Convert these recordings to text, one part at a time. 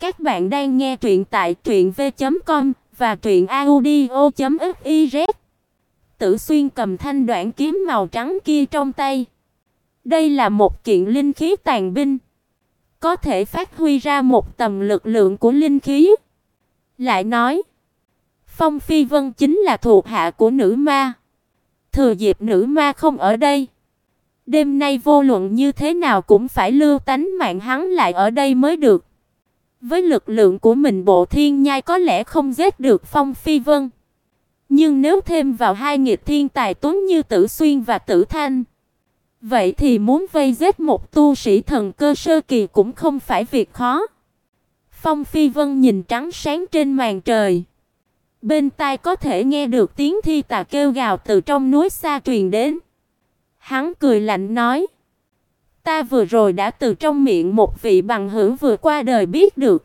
Các bạn đang nghe truyện tại truyệnv.com và truyệnaudio.fiz. Tử Xuyên cầm thanh đoạn kiếm màu trắng kia trong tay. Đây là một kiện linh khí tàn binh, có thể phát huy ra một tầm lực lượng của linh khí. Lại nói, Phong Phi Vân chính là thuộc hạ của nữ ma. Thừa dịp nữ ma không ở đây, đêm nay vô luận như thế nào cũng phải lưu tánh mạng hắn lại ở đây mới được. Với lực lượng của mình Bộ Thiên Nhai có lẽ không giết được Phong Phi Vân, nhưng nếu thêm vào hai nghịch thiên tài tuấn như Tử Xuyên và Tử Thanh, vậy thì muốn vây giết một tu sĩ thần cơ sơ kỳ cũng không phải việc khó. Phong Phi Vân nhìn trắng sáng trên màn trời, bên tai có thể nghe được tiếng thi tà kêu gào từ trong núi xa truyền đến. Hắn cười lạnh nói: Ta vừa rồi đã từ trong miệng một vị bằng hữu vừa qua đời biết được.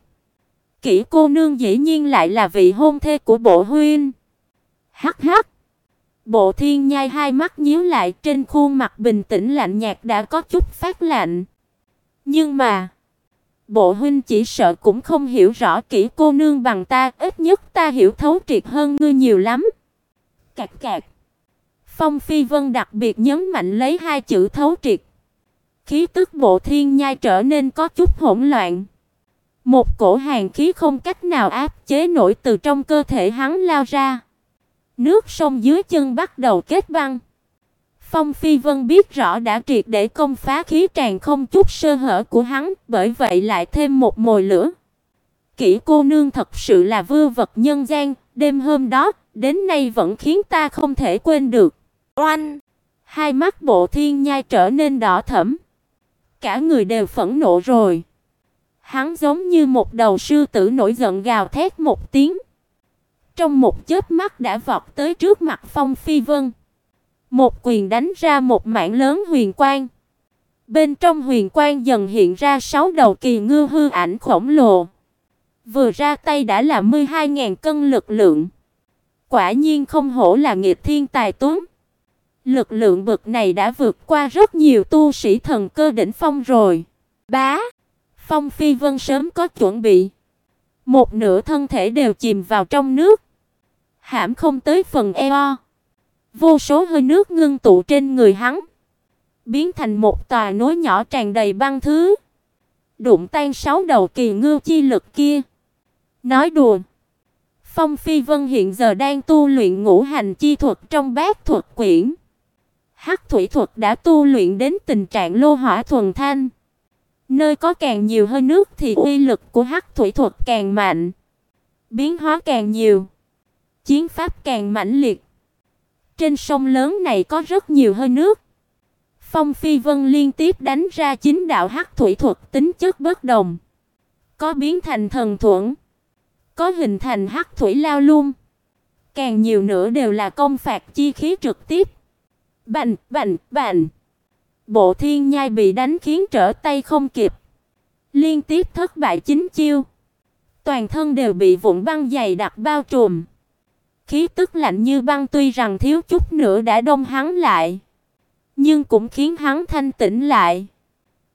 Kỷ cô nương dĩ nhiên lại là vị hôn thê của bộ huynh. Hắc hắc. Bộ Thiên Nhai hai mắt nhíu lại, trên khuôn mặt bình tĩnh lạnh nhạt đã có chút phát lạnh. Nhưng mà, bộ huynh chỉ sợ cũng không hiểu rõ kỹ cô nương bằng ta, ít nhất ta hiểu thấu triệt hơn ngươi nhiều lắm. Cạc cạc. Phong Phi Vân đặc biệt nhấn mạnh lấy hai chữ thấu triệt. Khí tức bộ thiên nhai trở nên có chút hỗn loạn. Một cổ hàn khí không cách nào áp chế nổi từ trong cơ thể hắn lao ra. Nước sông dưới chân bắt đầu kết băng. Phong Phi Vân biết rõ đã triệt để công phá khí tràn không chút sơ hở của hắn, bởi vậy lại thêm một mồi lửa. Kỷ cô nương thật sự là vư vật nhân gian, đêm hôm đó, đến nay vẫn khiến ta không thể quên được. Oanh! Hai mắt bộ thiên nhai trở nên đỏ thẫm cả người đều phẫn nộ rồi. Hắn giống như một đầu sư tử nổi giận gào thét một tiếng. Trong một chớp mắt đã vọt tới trước mặt Phong Phi Vân. Một quyền đánh ra một mảng lớn huyền quang. Bên trong huyền quang dần hiện ra sáu đầu kỳ ngư hư ảnh khổng lồ. Vừa ra tay đã là 12.000 cân lực lượng. Quả nhiên không hổ là nghịch thiên tài tuấn. Lực lượng bậc này đã vượt qua rất nhiều tu sĩ thần cơ đỉnh phong rồi. Bá, Phong Phi Vân sớm có chuẩn bị. Một nửa thân thể đều chìm vào trong nước. Hãm không tới phần eo. Vô số hơi nước ngưng tụ trên người hắn, biến thành một tòa núi nhỏ tràn đầy băng thứ. Đụng tan sáu đầu kỳ ngư chi lực kia. Nói đùa, Phong Phi Vân hiện giờ đang tu luyện ngũ hành chi thuật trong bát thuật quyển. Hắc thủy thuật đã tu luyện đến tình trạng lô hỏa thuần thanh. Nơi có càng nhiều hơi nước thì uy lực của hắc thủy thuật càng mạnh, biến hóa càng nhiều, chiến pháp càng mãnh liệt. Trên sông lớn này có rất nhiều hơi nước. Phong Phi Vân liên tiếp đánh ra chín đạo hắc thủy thuật tính chất bất đồng. Có biến thành thần thuần, có hình thành hắc thủy lao Luân, Càng nhiều nữa đều là công phạt chi khí trực tiếp. Bành, bành, bành. Bộ Thiên Nhai bị đánh khiến trở tay không kịp, liên tiếp thất bại chính chiêu. Toàn thân đều bị vụn băng dày đặc bao trùm. Khí tức lạnh như băng tuy rằng thiếu chút nữa đã đông hắn lại, nhưng cũng khiến hắn thanh tĩnh lại.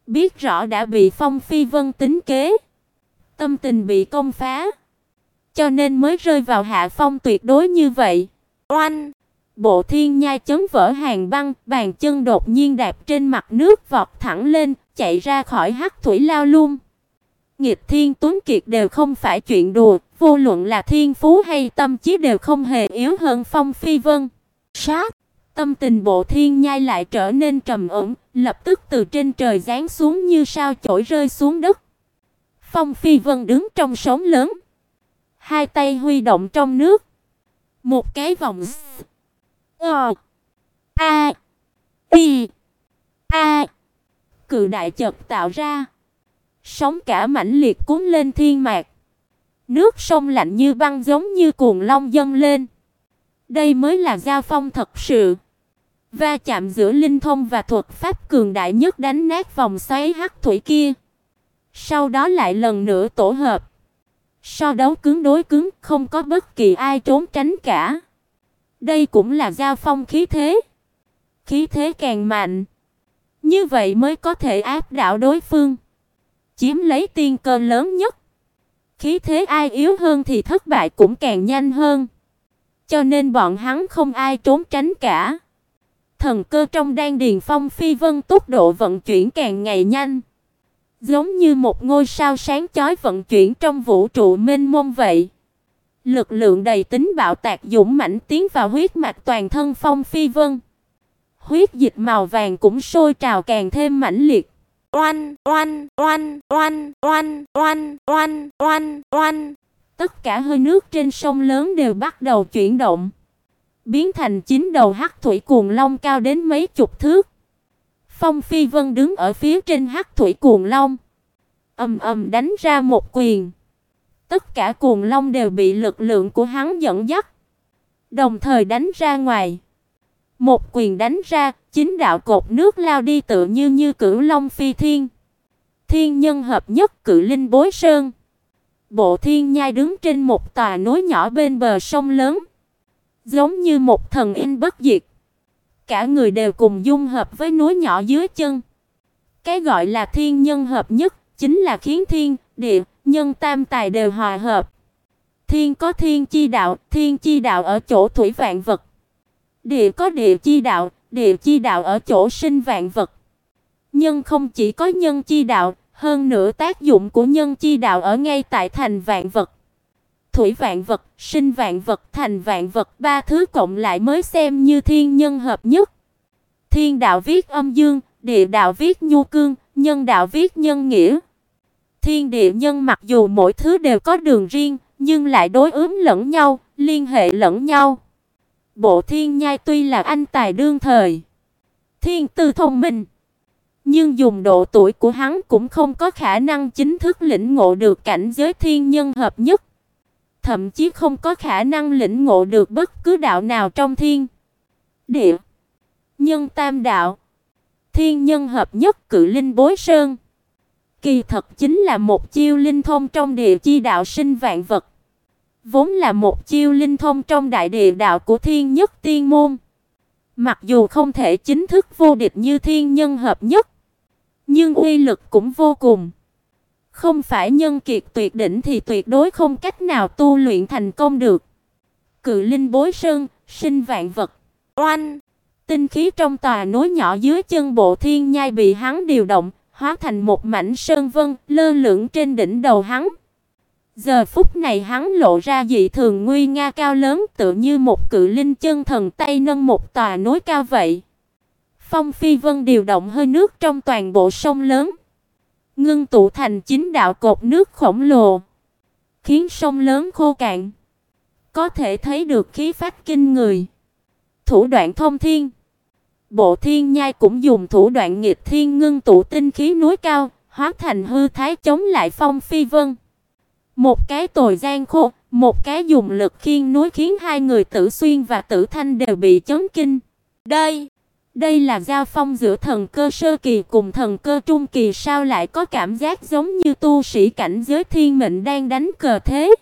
Biết rõ đã bị Phong Phi Vân tính kế, tâm tình bị công phá, cho nên mới rơi vào hạ phong tuyệt đối như vậy. Oanh! Bộ Thiên Nhai chấn vỡ hàng băng, bàn chân đột nhiên đạp trên mặt nước vọt thẳng lên, chạy ra khỏi hắc thủy lao luôn. Nghịch Thiên Tuấn Kiệt đều không phải chuyện đùa, vô luận là thiên phú hay tâm trí đều không hề yếu hơn Phong Phi Vân. Sát, tâm tình Bộ Thiên Nhai lại trở nên trầm ổn, lập tức từ trên trời giáng xuống như sao chổi rơi xuống đất. Phong Phi Vân đứng trong sóng lớn, hai tay huy động trong nước, một cái vòng Ờ. A. Y. A. Cự đại chợt tạo ra. Sóng cả mãnh liệt cuốn lên thiên mạc. Nước sông lạnh như băng giống như cuồng long dâng lên. Đây mới là giao phong thật sự. Va chạm giữa linh thông và thuật pháp cường đại nhất đánh nát vòng xoáy hắc thủy kia. Sau đó lại lần nữa tổ hợp. So đấu cứng đối cứng, không có bất kỳ ai trốn tránh cả. Đây cũng là giao phong khí thế. Khí thế càng mạnh, như vậy mới có thể áp đảo đối phương, chiếm lấy tiên cơ lớn nhất. Khí thế ai yếu hơn thì thất bại cũng càng nhanh hơn. Cho nên bọn hắn không ai trốn tránh cả. Thần cơ trong đan điền Phong Phi Vân tốc độ vận chuyển càng ngày nhanh, giống như một ngôi sao sáng chói vận chuyển trong vũ trụ mênh mông vậy. Lực lượng đầy tính bạo tạc dũng mãnh tiến vào huyết mạch toàn thân Phong Phi Vân. Huyết dịch màu vàng cũng sôi trào càng thêm mãnh liệt. Oanh, oanh, oanh, oanh, oanh, oanh, oanh, oanh, oanh. Tất cả hơi nước trên sông lớn đều bắt đầu chuyển động, biến thành chín đầu hắc thủy cuồng long cao đến mấy chục thước. Phong Phi Vân đứng ở phía trên hắc thủy cuồng long, ầm ầm đánh ra một quyền. Tất cả cuồng long đều bị lực lượng của hắn dẫn dắt, đồng thời đánh ra ngoài. Một quyền đánh ra, chính đạo cột nước lao đi tự như như cửu long phi thiên. Thiên nhân hợp nhất cự linh bối sơn. Bộ thiên nhai đứng trên một tòa núi nhỏ bên bờ sông lớn, giống như một thần in bất diệt. Cả người đều cùng dung hợp với núi nhỏ dưới chân. Cái gọi là thiên nhân hợp nhất chính là khiến thiên, địa, nhân tam tài đều hòa hợp. Thiên có thiên chi đạo, thiên chi đạo ở chỗ thủy vạn vật. Địa có địa chi đạo, địa chi đạo ở chỗ sinh vạn vật. Nhân không chỉ có nhân chi đạo, hơn nữa tác dụng của nhân chi đạo ở ngay tại thành vạn vật. Thủy vạn vật, sinh vạn vật, thành vạn vật, ba thứ cộng lại mới xem như thiên nhân hợp nhất. Thiên đạo viết âm dương, địa đạo viết nhu cương, nhân đạo viết nhân nghĩa. Thiên địa nhân mặc dù mỗi thứ đều có đường riêng, nhưng lại đối ứng lẫn nhau, liên hệ lẫn nhau. Bộ Thiên Nhai tuy là anh tài đương thời, thiên tư thông minh, nhưng dùng độ tuổi của hắn cũng không có khả năng chính thức lĩnh ngộ được cảnh giới thiên nhân hợp nhất, thậm chí không có khả năng lĩnh ngộ được bất cứ đạo nào trong thiên địa nhân tam đạo. Thiên nhân hợp nhất cự linh bối sơn. Kỳ thật chính là một chiêu linh thông trong địa chi đạo sinh vạn vật vốn là một chiêu linh thông trong đại địa đạo của Thiên Nhất Tiên môn. Mặc dù không thể chính thức vô địch như thiên nhân hợp nhất, nhưng uy lực cũng vô cùng. Không phải nhân kiệt tuyệt đỉnh thì tuyệt đối không cách nào tu luyện thành công được. Cự linh bối sơn, sinh vạn vật. Oanh! Tinh khí trong tòa núi nhỏ dưới chân bộ thiên nhai bị hắn điều động, hóa thành một mảnh sơn vân lơ lửng trên đỉnh đầu hắn. Giờ phút này hắn lộ ra dị thường nguy nga cao lớn tựa như một cự linh chân thần tay nâng một tòa núi cao vậy. Phong Phi Vân điều động hơi nước trong toàn bộ sông lớn, ngưng tụ thành chính đạo cột nước khổng lồ, khiến sông lớn khô cạn. Có thể thấy được khí phách kinh người. Thủ đoạn thông thiên. Bộ Thiên Nhai cũng dùng thủ đoạn nghịch thiên ngưng tụ tinh khí núi cao, hóa thành hư thái chống lại Phong Phi Vân. Một cái tồi gian khô, một cái dùng lực khiên núi khiến hai người Tử Xuyên và Tử Thanh đều bị chấn kinh. Đây, đây là giao phong giữa thần cơ sơ kỳ cùng thần cơ trung kỳ sao lại có cảm giác giống như tu sĩ cảnh giới thiên mệnh đang đánh cờ thế?